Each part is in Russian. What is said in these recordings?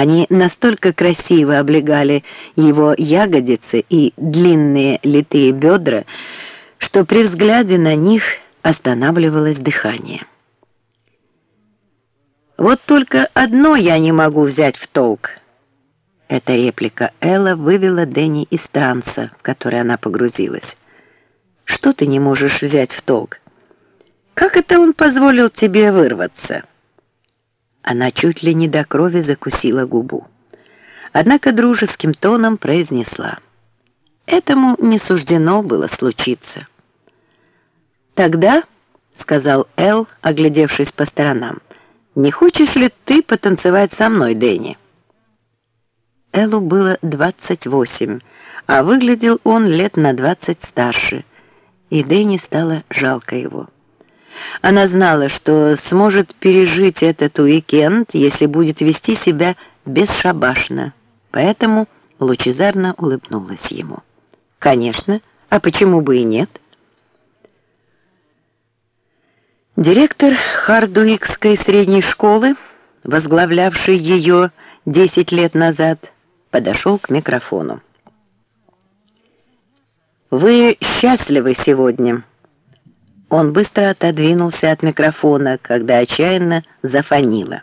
Они настолько красиво облегали его ягодицы и длинные литые бедра, что при взгляде на них останавливалось дыхание. «Вот только одно я не могу взять в толк». Эта реплика Элла вывела Дэнни из транса, в который она погрузилась. «Что ты не можешь взять в толк? Как это он позволил тебе вырваться?» Она чуть ли не до крови закусила губу. Однако дружеским тоном произнесла. Этому не суждено было случиться. «Тогда», — сказал Эл, оглядевшись по сторонам, «не хочешь ли ты потанцевать со мной, Дэнни?» Эллу было двадцать восемь, а выглядел он лет на двадцать старше, и Дэнни стало жалко его. Она знала, что сможет пережить этот уикенд, если будет вести себя бесшабашно, поэтому лучезарно улыбнулась ему. «Конечно, а почему бы и нет?» Директор Хардуикской средней школы, возглавлявший ее 10 лет назад, подошел к микрофону. «Вы счастливы сегодня?» Он быстро отодвинулся от микрофона, когда отчаянно зафонило.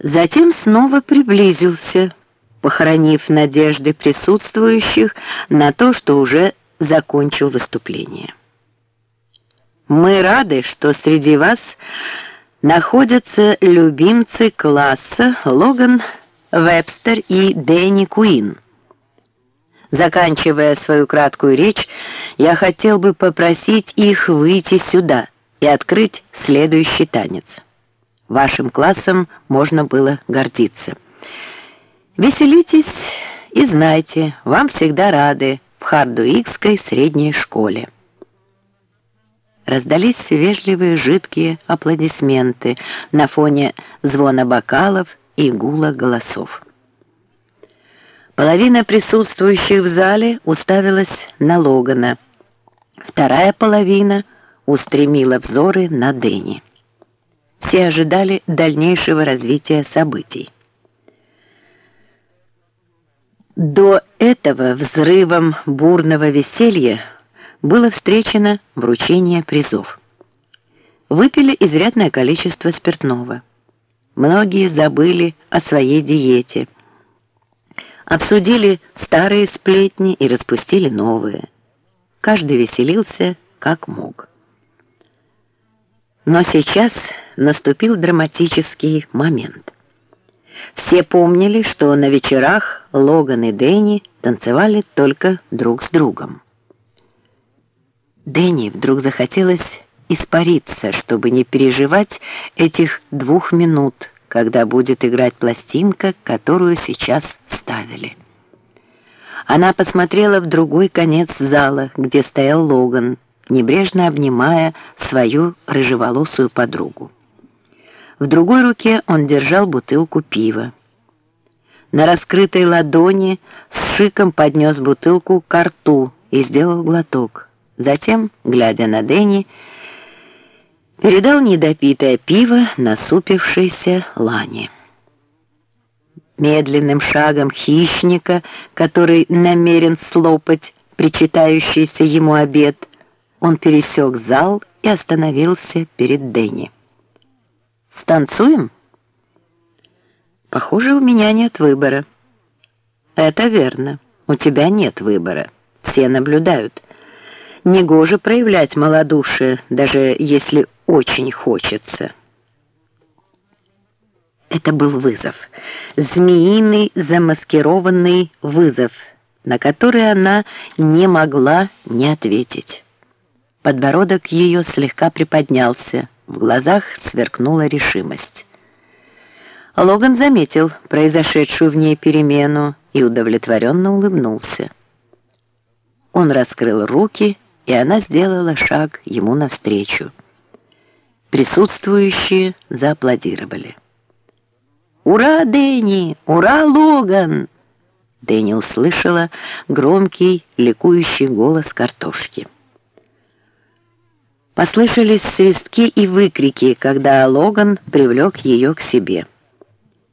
Затем снова приблизился, похоронив надежды присутствующих на то, что уже закончил выступление. «Мы рады, что среди вас находятся любимцы класса Логан Вебстер и Дэнни Куин». Заканчивая свою краткую речь, я хотел бы попросить их выйти сюда и открыть следующий танец. Вашим классом можно было гордиться. Веселитесь и знайте, вам всегда рады в Хардуикской средней школе. Раздались вежливые жидкие аплодисменты на фоне звона бокалов и гула голосов. Половина присутствующих в зале уставилась на Логана. Вторая половина устремила взоры на Дэнни. Все ожидали дальнейшего развития событий. До этого взрывом бурного веселья было встречено вручение призов. Выпили изрядное количество спиртного. Многие забыли о своей диете – обсудили старые сплетни и распустили новые. Каждый веселился как мог. Но сейчас наступил драматический момент. Все помнили, что на вечерах Логан и Дэнни танцевали только друг с другом. Дэнни вдруг захотелось испариться, чтобы не переживать этих двух минут, когда будет играть пластинка, которую сейчас ставили. Она посмотрела в другой конец зала, где стоял Логан, небрежно обнимая свою рыжеволосую подругу. В другой руке он держал бутылку пива. На раскрытой ладони с шиком поднес бутылку к рту и сделал глоток. Затем, глядя на Дэнни, передал недопитое пиво насупившейся Лане. Медленным шагом хищника, который намерен слопать причитающийся ему обед, он пересек зал и остановился перед Дэнни. «Станцуем?» «Похоже, у меня нет выбора». «Это верно. У тебя нет выбора. Все наблюдают. Негоже проявлять малодушие, даже если очень хочется. Это был вызов. Змеиный замаскированный вызов, на который она не могла не ответить. Подбородок ее слегка приподнялся, в глазах сверкнула решимость. Логан заметил произошедшую в ней перемену и удовлетворенно улыбнулся. Он раскрыл руки, и она сделала шаг ему навстречу. Присутствующие зааплодировали. «Ура, Дэнни! Ура, Логан!» Дэнни услышала громкий, ликующий голос картошки. Послышались свистки и выкрики, когда Логан привлек ее к себе.